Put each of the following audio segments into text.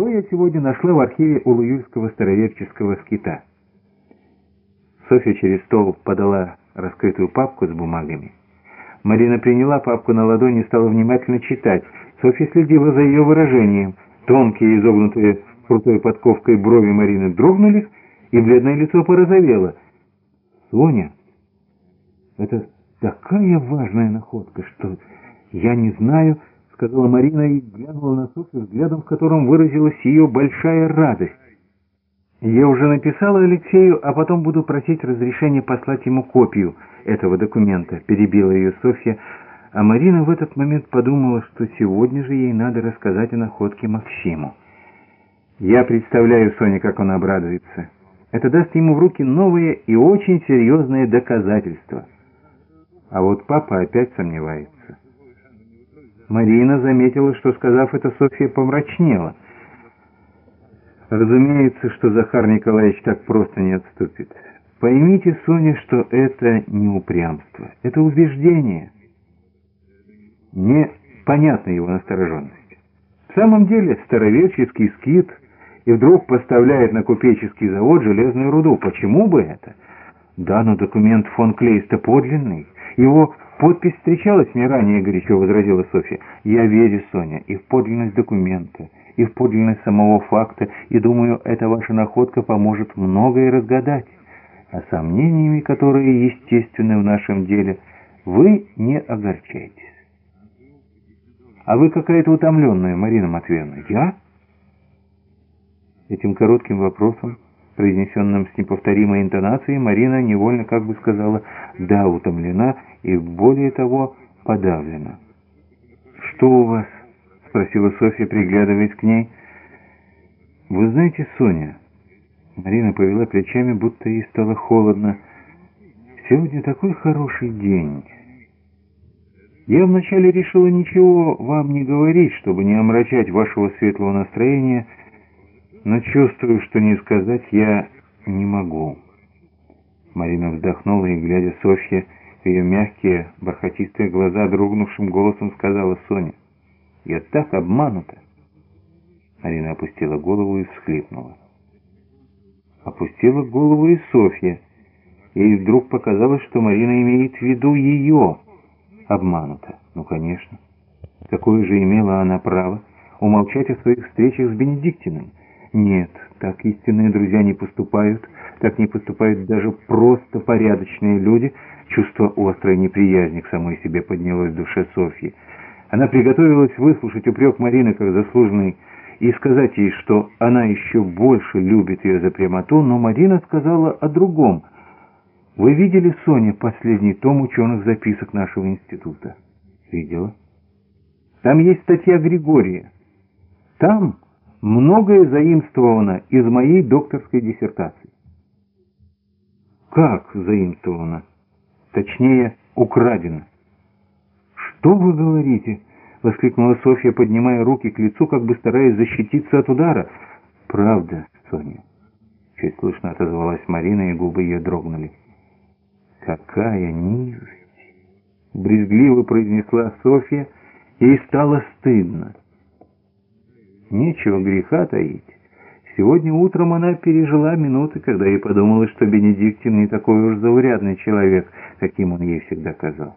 что я сегодня нашла в архиве Улуюльского староверческого скита. Софья через стол подала раскрытую папку с бумагами. Марина приняла папку на ладони и стала внимательно читать. Софья следила за ее выражением. Тонкие, изогнутые крутой подковкой брови Марины дрогнули, и бледное лицо порозовело. «Соня, это такая важная находка, что я не знаю...» сказала Марина и глянула на Софью взглядом, в котором выразилась ее большая радость. «Я уже написала Алексею, а потом буду просить разрешения послать ему копию этого документа», — перебила ее Софья, а Марина в этот момент подумала, что сегодня же ей надо рассказать о находке Максиму. «Я представляю, Соня, как он обрадуется. Это даст ему в руки новые и очень серьезные доказательства». А вот папа опять сомневается. Марина заметила, что, сказав это, Софья помрачнела. Разумеется, что Захар Николаевич так просто не отступит. Поймите, Соня, что это не упрямство, это убеждение. Непонятна его настороженность. В самом деле, староверческий скит и вдруг поставляет на купеческий завод железную руду. Почему бы это? Да, но документ фон Клейста подлинный. Его «Подпись встречалась мне ранее», — горячо возразила Софья. «Я верю, Соня, и в подлинность документа, и в подлинность самого факта, и думаю, эта ваша находка поможет многое разгадать. А сомнениями, которые естественны в нашем деле, вы не огорчайтесь». «А вы какая-то утомленная, Марина Матвеевна». «Я?» Этим коротким вопросом произнесенным с неповторимой интонацией, Марина невольно как бы сказала «да, утомлена» и, более того, подавлена. «Что у вас?» — спросила Софья, приглядываясь к ней. «Вы знаете, Соня...» Марина повела плечами, будто ей стало холодно. «Сегодня такой хороший день...» Я вначале решила ничего вам не говорить, чтобы не омрачать вашего светлого настроения, но чувствую, что не сказать я не могу. Марина вздохнула и, глядя Софье, в ее мягкие, бархатистые глаза дрогнувшим голосом сказала Соня, «Я так обманута!» Марина опустила голову и всхлипнула. Опустила голову и Софья. Ей вдруг показалось, что Марина имеет в виду ее обманута. Ну, конечно. Какое же имела она право умолчать о своих встречах с Бенедиктиным? Нет, так истинные друзья не поступают, так не поступают даже просто порядочные люди. Чувство острой неприязни к самой себе поднялось в душе Софьи. Она приготовилась выслушать упрек Марины как заслуженный и сказать ей, что она еще больше любит ее за прямоту, но Марина сказала о другом. «Вы видели, Соня, последний том ученых записок нашего института?» «Видела». «Там есть статья Григория. Там...» многое заимствовано из моей докторской диссертации. Как заимствовано? Точнее, украдено. Что вы говорите? Воскликнула Софья, поднимая руки к лицу, как бы стараясь защититься от удара. Правда, Соня. Чуть слышно отозвалась Марина, и губы ее дрогнули. Какая низость! Брезгливо произнесла Софья, ей стало стыдно. Нечего греха таить. Сегодня утром она пережила минуты, когда ей подумалось, что Бенедиктин не такой уж заурядный человек, каким он ей всегда казался.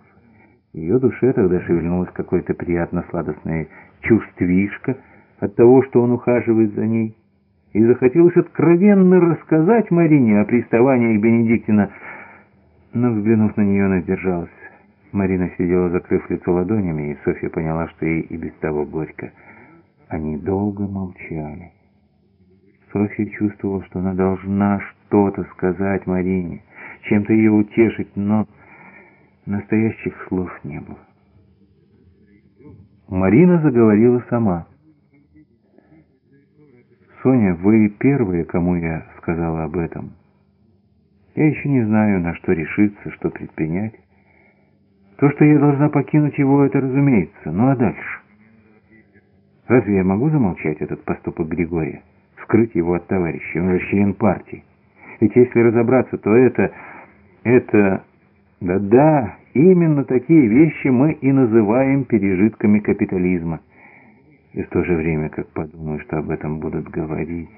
В ее душе тогда шевельнулось какое-то приятно-сладостное чувствишко от того, что он ухаживает за ней. И захотелось откровенно рассказать Марине о приставаниях Бенедиктина, но, взглянув на нее, она сдержалась. Марина сидела, закрыв лицо ладонями, и Софья поняла, что ей и без того горько. Они долго молчали. Софья чувствовала, что она должна что-то сказать Марине, чем-то ее утешить, но настоящих слов не было. Марина заговорила сама. «Соня, вы первые, кому я сказала об этом. Я еще не знаю, на что решиться, что предпринять. То, что я должна покинуть его, это разумеется. Ну а дальше?» Разве я могу замолчать этот поступок Григория? Скрыть его от товарищей? Он же член партии. Ведь если разобраться, то это... это... Да-да, именно такие вещи мы и называем пережитками капитализма. И в то же время, как подумаю, что об этом будут говорить...